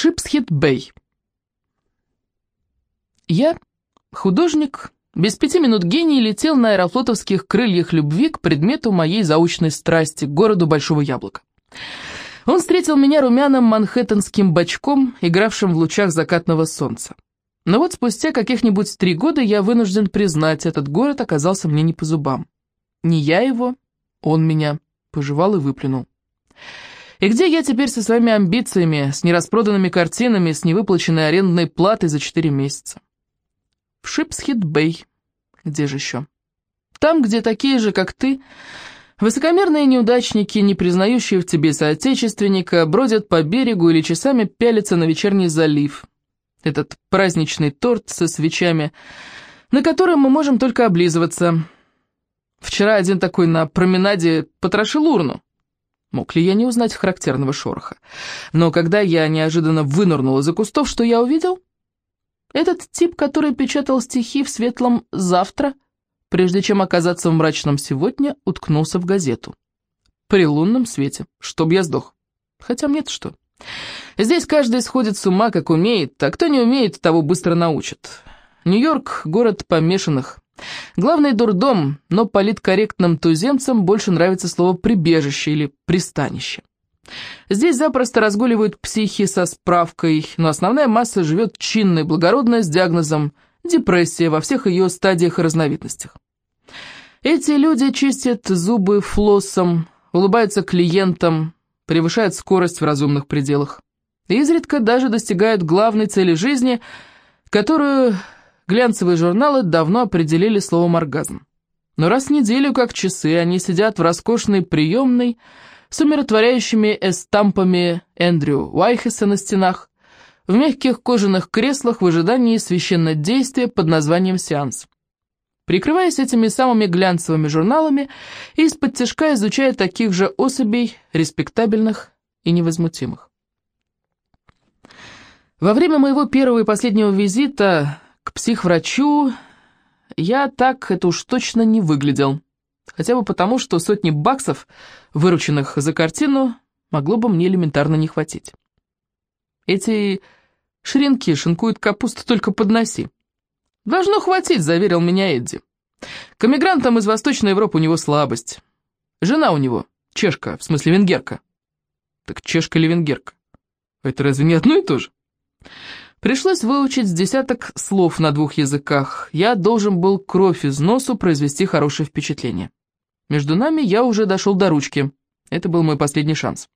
Шипсхед-Бэй. Я, художник, без пяти минут гений летел на аэрофлотовских крыльях любви к предмету моей заочной страсти, к городу Большого Яблока. Он встретил меня румяным манхэттенским бочком, игравшим в лучах закатного солнца. Но вот спустя каких-нибудь три года я вынужден признать, этот город оказался мне не по зубам. Не я его, он меня пожевал и выплюнул. И где я теперь со своими амбициями, с нераспроданными картинами, с невыплаченной арендной платой за четыре месяца? В Шипсхед-Бэй. Где же еще? Там, где такие же, как ты, высокомерные неудачники, не признающие в тебе соотечественника, бродят по берегу или часами пялятся на вечерний залив. Этот праздничный торт со свечами, на котором мы можем только облизываться. Вчера один такой на променаде потрошил урну. Мог ли я не узнать характерного шороха? Но когда я неожиданно вынырнул из-за кустов, что я увидел? Этот тип, который печатал стихи в светлом «завтра», прежде чем оказаться в мрачном «сегодня», уткнулся в газету. При лунном свете, чтоб я сдох. Хотя мне-то что? Здесь каждый сходит с ума, как умеет, а кто не умеет, того быстро научат. Нью-Йорк — город помешанных. Главный дурдом, но политкорректным туземцам больше нравится слово «прибежище» или «пристанище». Здесь запросто разгуливают психи со справкой, но основная масса живет чинно и благородно с диагнозом депрессия во всех ее стадиях и разновидностях. Эти люди чистят зубы флоссом, улыбаются клиентам, превышают скорость в разумных пределах. И изредка даже достигают главной цели жизни, которую Глянцевые журналы давно определили словом «оргазм». Но раз в неделю, как часы, они сидят в роскошной приемной с умиротворяющими эстампами Эндрю Уайхеса на стенах, в мягких кожаных креслах в ожидании священнодействия под названием «Сеанс». Прикрываясь этими самыми глянцевыми журналами из-под тяжка изучая таких же особей, респектабельных и невозмутимых. Во время моего первого и последнего визита к психврачу я так это уж точно не выглядел. Хотя бы потому, что сотни баксов, вырученных за картину, могло бы мне элементарно не хватить. Эти шринки шинкуют капусту только подноси. «Должно хватить», — заверил меня Эдди. «К эмигрантам из Восточной Европы у него слабость. Жена у него, чешка, в смысле венгерка». «Так чешка или венгерка? Это разве не одно и то же?» Пришлось выучить с десяток слов на двух языках. Я должен был кровь из носу произвести хорошее впечатление. Между нами я уже дошел до ручки. Это был мой последний шанс.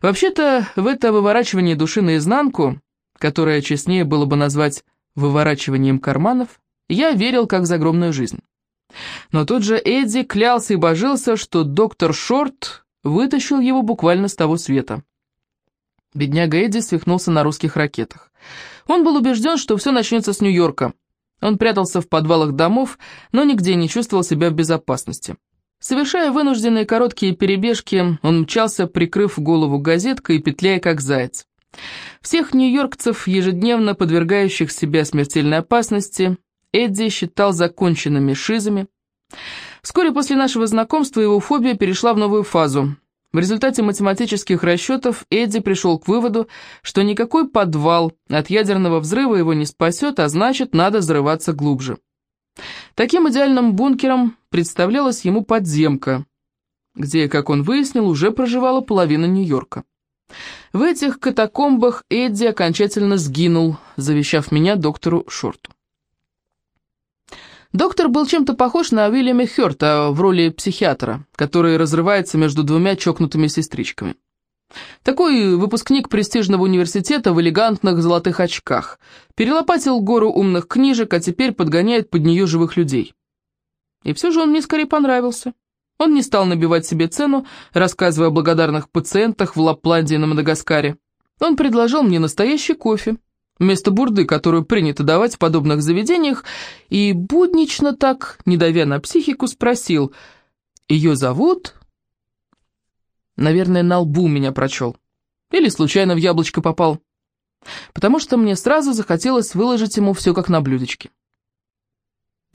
Вообще-то, в это выворачивание души наизнанку, которое честнее было бы назвать выворачиванием карманов, я верил как в загромную жизнь. Но тут же Эдди клялся и божился, что доктор Шорт вытащил его буквально с того света. Бедняга Эдди свихнулся на русских ракетах. Он был убежден, что все начнется с Нью-Йорка. Он прятался в подвалах домов, но нигде не чувствовал себя в безопасности. Совершая вынужденные короткие перебежки, он мчался, прикрыв голову газеткой и петляя как заяц. Всех нью-йоркцев, ежедневно подвергающих себя смертельной опасности, Эдди считал законченными шизами. Вскоре после нашего знакомства его фобия перешла в новую фазу. В результате математических расчетов Эдди пришел к выводу, что никакой подвал от ядерного взрыва его не спасет, а значит, надо взрываться глубже. Таким идеальным бункером представлялась ему подземка, где, как он выяснил, уже проживала половина Нью-Йорка. В этих катакомбах Эдди окончательно сгинул, завещав меня доктору Шорту. Доктор был чем-то похож на Уильяма Хёрта в роли психиатра, который разрывается между двумя чокнутыми сестричками. Такой выпускник престижного университета в элегантных золотых очках. Перелопатил гору умных книжек, а теперь подгоняет под нее живых людей. И все же он мне скорее понравился. Он не стал набивать себе цену, рассказывая о благодарных пациентах в Лапландии на Мадагаскаре. Он предложил мне настоящий кофе, вместо бурды, которую принято давать в подобных заведениях, и буднично так, не давя на психику, спросил, «Ее зовут?» Наверное, на лбу меня прочел. Или случайно в яблочко попал. Потому что мне сразу захотелось выложить ему все как на блюдечке.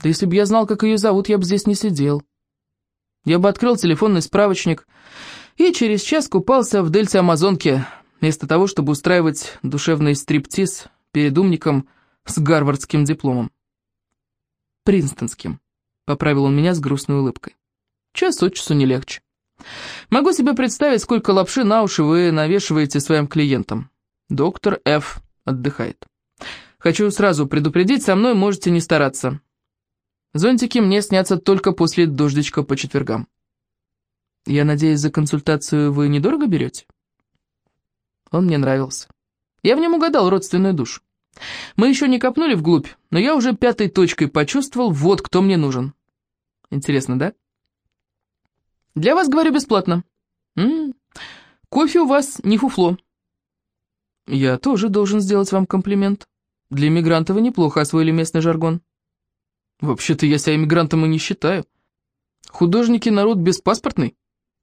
Да если бы я знал, как ее зовут, я бы здесь не сидел. Я бы открыл телефонный справочник и через час купался в дельте Амазонки, вместо того, чтобы устраивать душевный стриптиз перед умником с гарвардским дипломом. Принстонским, поправил он меня с грустной улыбкой. Час от часу не легче. Могу себе представить, сколько лапши на уши вы навешиваете своим клиентам. Доктор Ф. отдыхает. Хочу сразу предупредить, со мной можете не стараться. Зонтики мне снятся только после дождичка по четвергам. Я надеюсь, за консультацию вы недорого берете? Он мне нравился. Я в нем угадал родственную душу. Мы еще не копнули вглубь, но я уже пятой точкой почувствовал, вот кто мне нужен. Интересно, да? Для вас, говорю, бесплатно. М -м -м. Кофе у вас не фуфло. Я тоже должен сделать вам комплимент. Для иммигранта вы неплохо освоили местный жаргон. Вообще-то я себя иммигрантом и не считаю. Художники народ беспаспортный.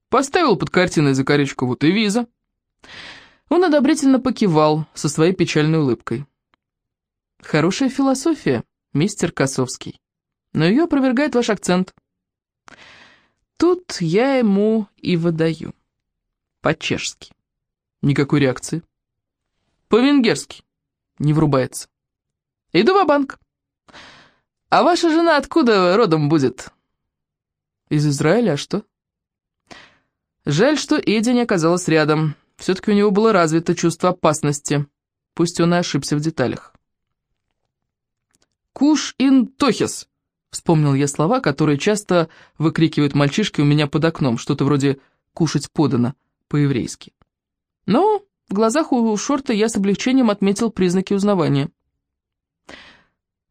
Поставил под картиной закорючку, вот и виза. Он одобрительно покивал со своей печальной улыбкой. Хорошая философия, мистер Косовский. Но ее опровергает ваш акцент. Тут я ему и выдаю. По-чешски. Никакой реакции. По-венгерски. Не врубается. Иду в банк А ваша жена откуда родом будет? Из Израиля, а что? Жаль, что Эдди не оказалась рядом. Все-таки у него было развито чувство опасности. Пусть он и ошибся в деталях. «Куш ин тохис», — вспомнил я слова, которые часто выкрикивают мальчишки у меня под окном, что-то вроде «кушать подано» по-еврейски. Но в глазах у Шорта я с облегчением отметил признаки узнавания.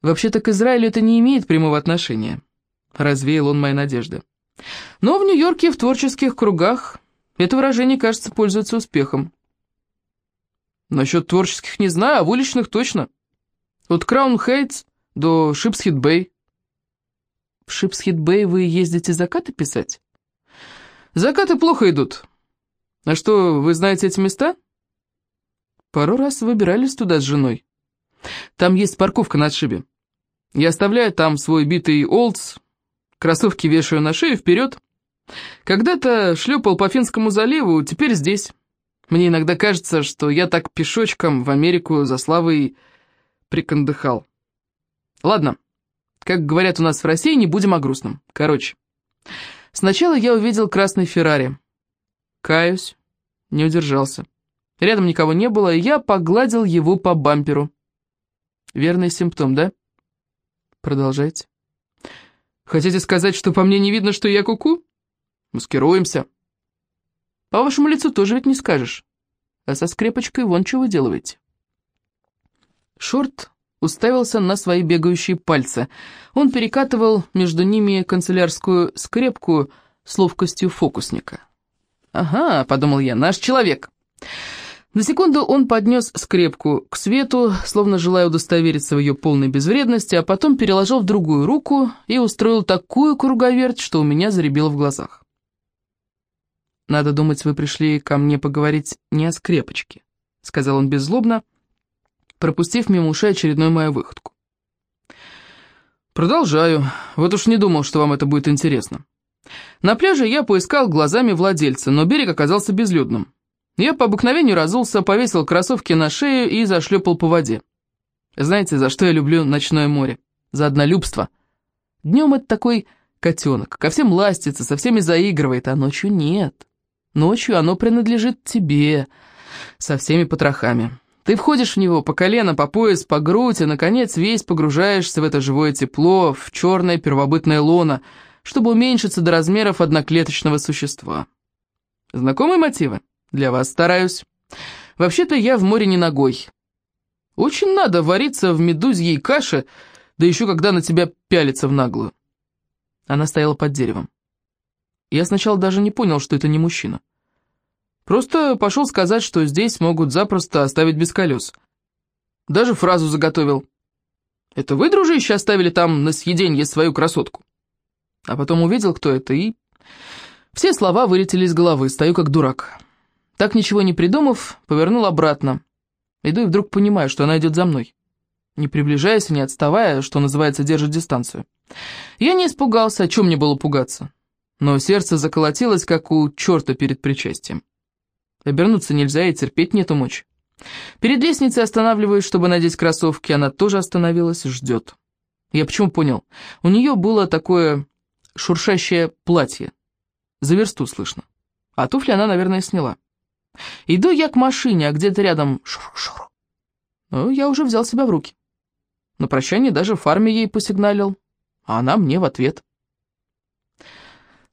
Вообще-то к Израилю это не имеет прямого отношения. Развеял он мои надежды. Но в Нью-Йорке в творческих кругах это выражение, кажется, пользуется успехом. Насчет творческих не знаю, а в уличных точно. От Краун Хейтс до Шипсхед-Бэй. В Шипсхед-Бэй вы ездите закаты писать? Закаты плохо идут. А что, вы знаете эти места? Пару раз выбирались туда с женой. Там есть парковка на отшибе. Я оставляю там свой битый Олдс, кроссовки вешаю на шею вперед. Когда-то шлепал по Финскому заливу, теперь здесь. Мне иногда кажется, что я так пешочком в Америку за славой прикандыхал. Ладно, как говорят у нас в России, не будем о грустном. Короче, сначала я увидел красный Феррари. Каюсь, не удержался. Рядом никого не было, и я погладил его по бамперу. Верный симптом, да? Продолжайте. Хотите сказать, что по мне не видно, что я куку? -ку? Маскируемся. По вашему лицу тоже ведь не скажешь. А со скрепочкой вон что вы делаете. Шорт уставился на свои бегающие пальцы. Он перекатывал между ними канцелярскую скрепку с ловкостью фокусника. «Ага», — подумал я, — «наш человек». На секунду он поднес скрепку к свету, словно желая удостовериться в ее полной безвредности, а потом переложил в другую руку и устроил такую круговерть, что у меня заребило в глазах. «Надо думать, вы пришли ко мне поговорить не о скрепочке», — сказал он беззлобно, пропустив мимо ушей очередную мою выходку. «Продолжаю. Вот уж не думал, что вам это будет интересно. На пляже я поискал глазами владельца, но берег оказался безлюдным. Я по обыкновению разулся, повесил кроссовки на шею и зашлепал по воде. Знаете, за что я люблю ночное море? За однолюбство. Днем это такой котенок, ко всем ластится, со всеми заигрывает, а ночью нет. Ночью оно принадлежит тебе, со всеми потрохами. Ты входишь в него по колено, по пояс, по грудь, и, наконец, весь погружаешься в это живое тепло, в черное первобытное лоно, чтобы уменьшиться до размеров одноклеточного существа. Знакомые мотивы? Для вас стараюсь. Вообще-то я в море не ногой. Очень надо вариться в медузьей каше, да еще когда на тебя пялится в наглую. Она стояла под деревом. Я сначала даже не понял, что это не мужчина. Просто пошел сказать, что здесь могут запросто оставить без колес. Даже фразу заготовил. «Это вы, дружище, оставили там на съеденье свою красотку?» А потом увидел, кто это, и... Все слова вылетели из головы, стою как дурак. Так ничего не придумав, повернул обратно. Иду и вдруг понимаю, что она идет за мной. Не приближаясь и не отставая, что называется, держит дистанцию. Я не испугался, о чем мне было пугаться. Но сердце заколотилось, как у черта перед причастием. Обернуться нельзя и терпеть нету мочи. Перед лестницей останавливаюсь, чтобы надеть кроссовки, она тоже остановилась, ждет. Я почему понял? У нее было такое шуршащее платье. За версту слышно. А туфли она, наверное, сняла. Иду я к машине, а где-то рядом шур-шур. Ну, я уже взял себя в руки. На прощание даже фарме ей посигналил, а она мне в ответ.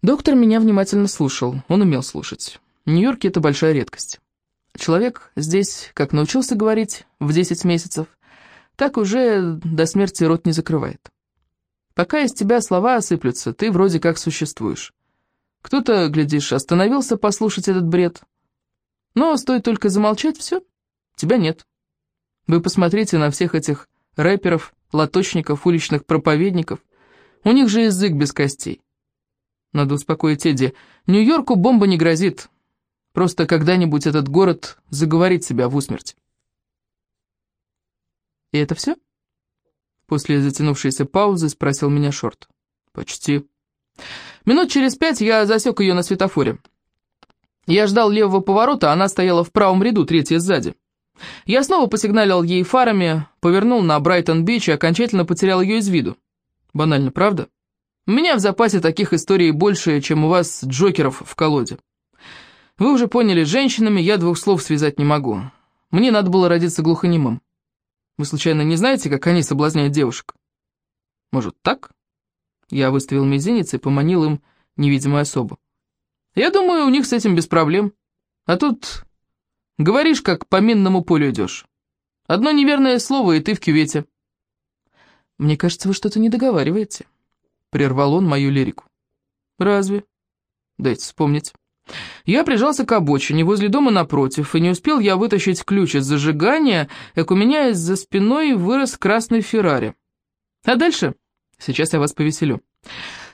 Доктор меня внимательно слушал, он умел слушать. В Нью-Йорке это большая редкость. Человек здесь, как научился говорить в 10 месяцев, так уже до смерти рот не закрывает. Пока из тебя слова осыплются, ты вроде как существуешь. Кто-то, глядишь, остановился послушать этот бред. Но стоит только замолчать, все, тебя нет. Вы посмотрите на всех этих рэперов, лоточников, уличных проповедников. У них же язык без костей. Надо успокоить Эдди. Нью-Йорку бомба не грозит. Просто когда-нибудь этот город заговорит себя в усмерть. И это все? После затянувшейся паузы спросил меня Шорт. Почти. Минут через пять я засек ее на светофоре. Я ждал левого поворота, она стояла в правом ряду, третья сзади. Я снова посигналил ей фарами, повернул на Брайтон-Бич и окончательно потерял ее из виду. Банально, правда? Меня в запасе таких историй больше, чем у вас джокеров в колоде. Вы уже поняли, женщинами я двух слов связать не могу. Мне надо было родиться глухонемым. Вы случайно не знаете, как они соблазняют девушек? Может, так? Я выставил мизинец и поманил им невидимую особу. Я думаю, у них с этим без проблем. А тут говоришь, как по минному полю идешь. Одно неверное слово, и ты в кювете. Мне кажется, вы что-то не договариваете. Прервал он мою лирику. Разве? Дайте вспомнить. Я прижался к обочине возле дома напротив, и не успел я вытащить ключ из зажигания, как у меня из-за спиной вырос красный Феррари. А дальше? Сейчас я вас повеселю.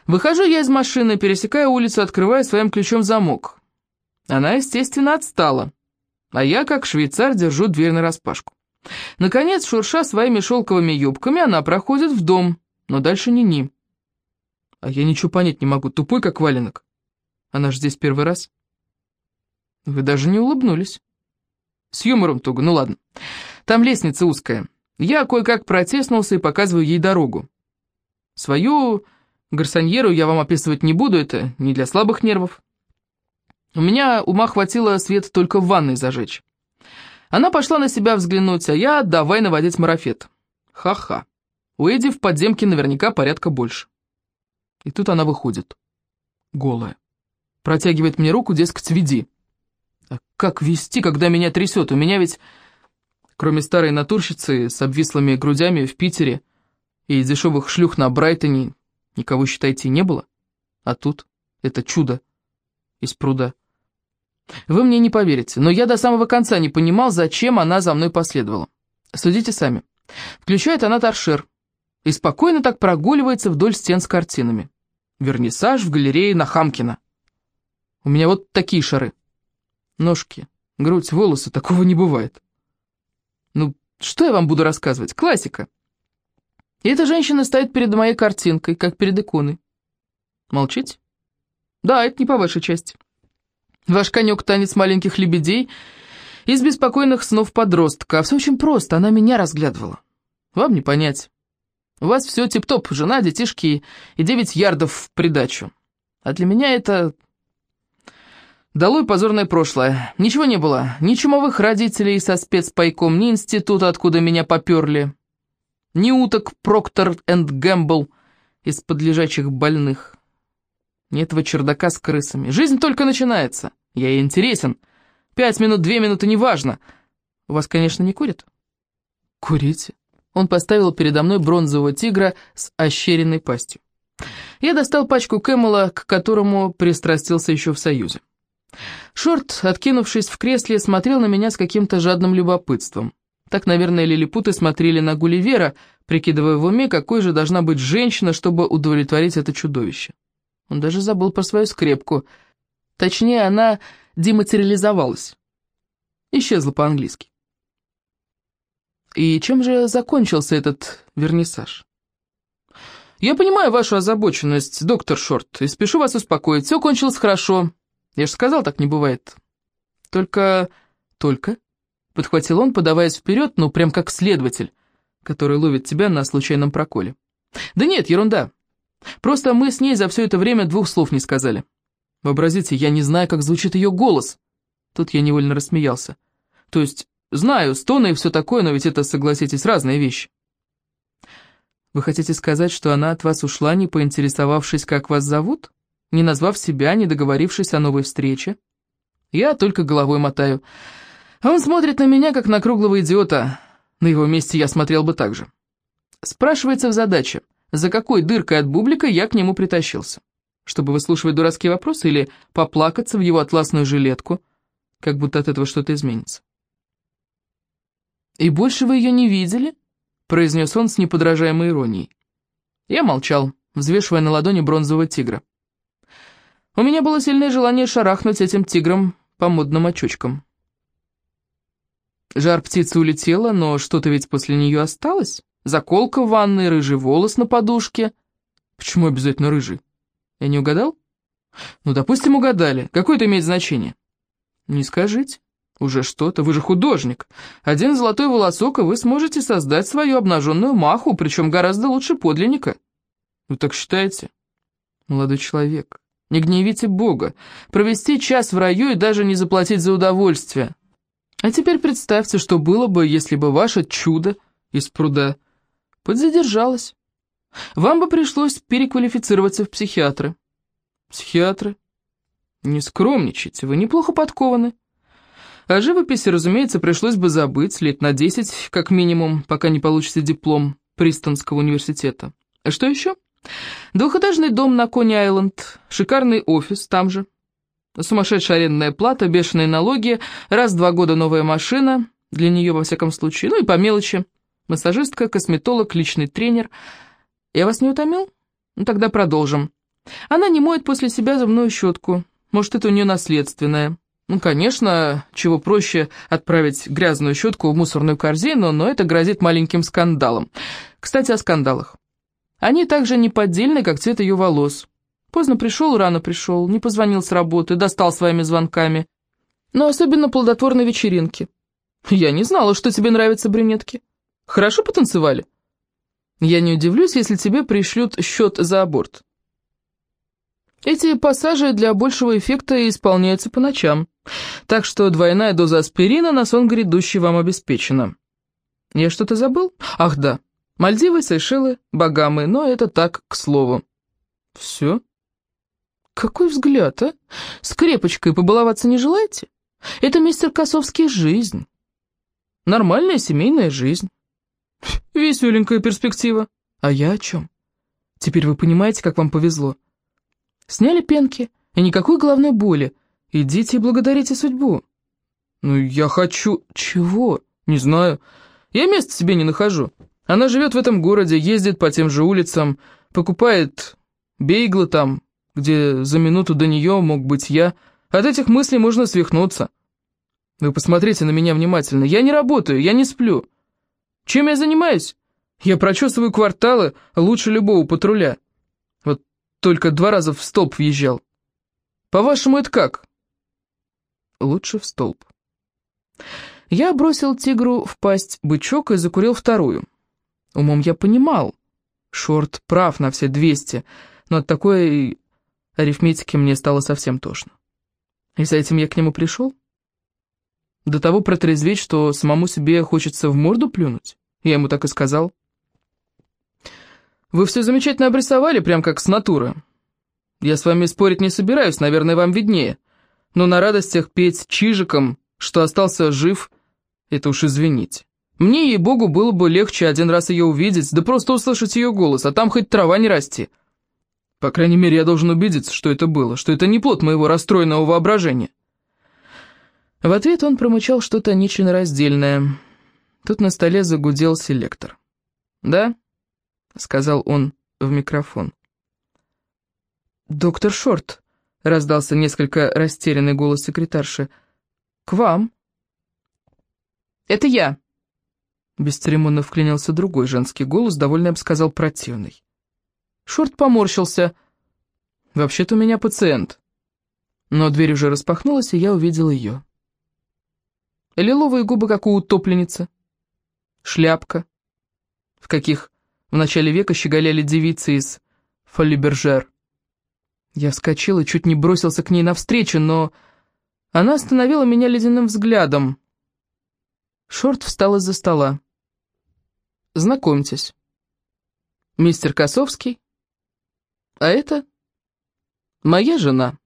Выхожу я из машины, пересекая улицу, открывая своим ключом замок. Она, естественно, отстала, а я, как швейцар, держу дверь нараспашку. Наконец, шурша своими шелковыми юбками, она проходит в дом, но дальше ни-ни. А я ничего понять не могу, тупой как валенок. Она же здесь первый раз. Вы даже не улыбнулись. С юмором туго, ну ладно. Там лестница узкая. Я кое-как протеснулся и показываю ей дорогу. Свою гарсоньеру я вам описывать не буду, это не для слабых нервов. У меня ума хватило свет только в ванной зажечь. Она пошла на себя взглянуть, а я давай наводить марафет. Ха-ха. У Эдди в подземке наверняка порядка больше. И тут она выходит. Голая. Протягивает мне руку, дескать, веди. А как вести, когда меня трясет? У меня ведь, кроме старой натурщицы с обвислыми грудями в Питере и дешевых шлюх на Брайтоне, никого, считайте, не было. А тут это чудо из пруда. Вы мне не поверите, но я до самого конца не понимал, зачем она за мной последовала. Судите сами. Включает она торшер и спокойно так прогуливается вдоль стен с картинами. Вернисаж в галерее на Хамкина. У меня вот такие шары. Ножки, грудь, волосы, такого не бывает. Ну, что я вам буду рассказывать? Классика. И эта женщина стоит перед моей картинкой, как перед иконой. Молчите? Да, это не по вашей части. Ваш конек танец маленьких лебедей из беспокойных снов подростка. А все очень просто, она меня разглядывала. Вам не понять. У вас все тип-топ, жена, детишки и девять ярдов в придачу. А для меня это Долой позорное прошлое. Ничего не было. Ни чумовых родителей со спецпайком, ни института, откуда меня поперли. Ни уток Проктор энд Гэмбл из подлежачих больных. Ни этого чердака с крысами. Жизнь только начинается. Я ей интересен. Пять минут, две минуты, неважно. У вас, конечно, не курят? Курите. Он поставил передо мной бронзового тигра с ощеренной пастью. Я достал пачку Кэмела, к которому пристрастился еще в Союзе. Шорт, откинувшись в кресле, смотрел на меня с каким-то жадным любопытством. Так, наверное, лилипуты смотрели на Гулливера, прикидывая в уме, какой же должна быть женщина, чтобы удовлетворить это чудовище. Он даже забыл про свою скрепку. Точнее, она дематериализовалась. Исчезла по-английски. И чем же закончился этот вернисаж? Я понимаю вашу озабоченность, доктор Шорт, и спешу вас успокоить. Все кончилось хорошо. Я же сказал, так не бывает. Только... только...» — подхватил он, подаваясь вперед, ну, прям как следователь, который ловит тебя на случайном проколе. «Да нет, ерунда. Просто мы с ней за все это время двух слов не сказали. Вообразите, я не знаю, как звучит ее голос». Тут я невольно рассмеялся. «То есть, знаю, стоны и все такое, но ведь это, согласитесь, разные вещи». «Вы хотите сказать, что она от вас ушла, не поинтересовавшись, как вас зовут? Не назвав себя, не договорившись о новой встрече?» Я только головой мотаю. А он смотрит на меня, как на круглого идиота. На его месте я смотрел бы так же. Спрашивается в задаче, за какой дыркой от бублика я к нему притащился? Чтобы выслушивать дурацкие вопросы или поплакаться в его атласную жилетку, как будто от этого что-то изменится? «И больше вы ее не видели?» — произнес он с неподражаемой иронией. Я молчал, взвешивая на ладони бронзового тигра. У меня было сильное желание шарахнуть этим тигром по модным очочкам. Жар птицы улетела, но что-то ведь после нее осталось. Заколка в ванной, рыжий волос на подушке. Почему обязательно рыжий? Я не угадал? Ну, допустим, угадали. Какое это имеет значение? Не скажите. Уже что-то, вы же художник. Один золотой волосок, и вы сможете создать свою обнаженную маху, причем гораздо лучше подлинника. Вы так считаете? Молодой человек, не гневите Бога. Провести час в раю и даже не заплатить за удовольствие. А теперь представьте, что было бы, если бы ваше чудо из пруда подзадержалось. Вам бы пришлось переквалифицироваться в психиатры. Психиатры? Не скромничайте, вы неплохо подкованы. О живописи, разумеется, пришлось бы забыть лет на десять, как минимум, пока не получите диплом Пристонского университета. А что еще? Двухэтажный дом на Кони-Айленд, шикарный офис там же. Сумасшедшая арендная плата, бешеные налоги, раз в два года новая машина, для нее во всяком случае, ну и по мелочи. Массажистка, косметолог, личный тренер. Я вас не утомил? Ну тогда продолжим. Она не моет после себя зубную щетку. Может, это у нее наследственное. Ну, конечно, чего проще отправить грязную щетку в мусорную корзину, но это грозит маленьким скандалом. Кстати, о скандалах. Они также неподдельны, как цвет ее волос. Поздно пришел, рано пришел, не позвонил с работы, достал своими звонками. Но особенно плодотворной вечеринки. Я не знала, что тебе нравятся брюнетки. Хорошо потанцевали? Я не удивлюсь, если тебе пришлют счет за аборт. Эти пассажи для большего эффекта исполняются по ночам, так что двойная доза аспирина на сон грядущий вам обеспечена. Я что-то забыл? Ах да, Мальдивы, Сейшелы, Багамы, но это так, к слову. Все? Какой взгляд, а? Скрепочкой побаловаться не желаете? Это, мистер Косовский, жизнь. Нормальная семейная жизнь. Веселенькая перспектива. А я о чем? Теперь вы понимаете, как вам повезло. Сняли пенки, и никакой головной боли. Идите и благодарите судьбу. Ну, я хочу... Чего? Не знаю. Я места себе не нахожу. Она живет в этом городе, ездит по тем же улицам, покупает бейглы там, где за минуту до нее мог быть я. От этих мыслей можно свихнуться. Вы посмотрите на меня внимательно. Я не работаю, я не сплю. Чем я занимаюсь? Я прочесываю кварталы лучше любого патруля. Вот только два раза в столб въезжал. По-вашему, это как? Лучше в столб. Я бросил тигру в пасть бычок и закурил вторую. Умом я понимал. Шорт прав на все 200, но от такой арифметики мне стало совсем тошно. И за этим я к нему пришел? До того протрезветь, что самому себе хочется в морду плюнуть. Я ему так и сказал. Вы все замечательно обрисовали, прям как с натуры. Я с вами спорить не собираюсь, наверное, вам виднее. Но на радостях петь чижиком, что остался жив, это уж извините. Мне, ей-богу, было бы легче один раз ее увидеть, да просто услышать ее голос, а там хоть трава не расти. По крайней мере, я должен убедиться, что это было, что это не плод моего расстроенного воображения. В ответ он промычал что-то нечленораздельное. Тут на столе загудел селектор. «Да?» — сказал он в микрофон. «Доктор Шорт», — раздался несколько растерянный голос секретарши, — «к вам». «Это я», Бесцеремонно вклинился другой женский голос, довольно, я бы сказал, противный. Шорт поморщился. «Вообще-то у меня пациент». Но дверь уже распахнулась, и я увидел ее. лиловые губы, как у утопленницы, шляпка, в каких в начале века щеголяли девицы из Фоллибержер. Я вскочил и чуть не бросился к ней навстречу, но она остановила меня ледяным взглядом. Шорт встал из-за стола. «Знакомьтесь, мистер Косовский, а это моя жена».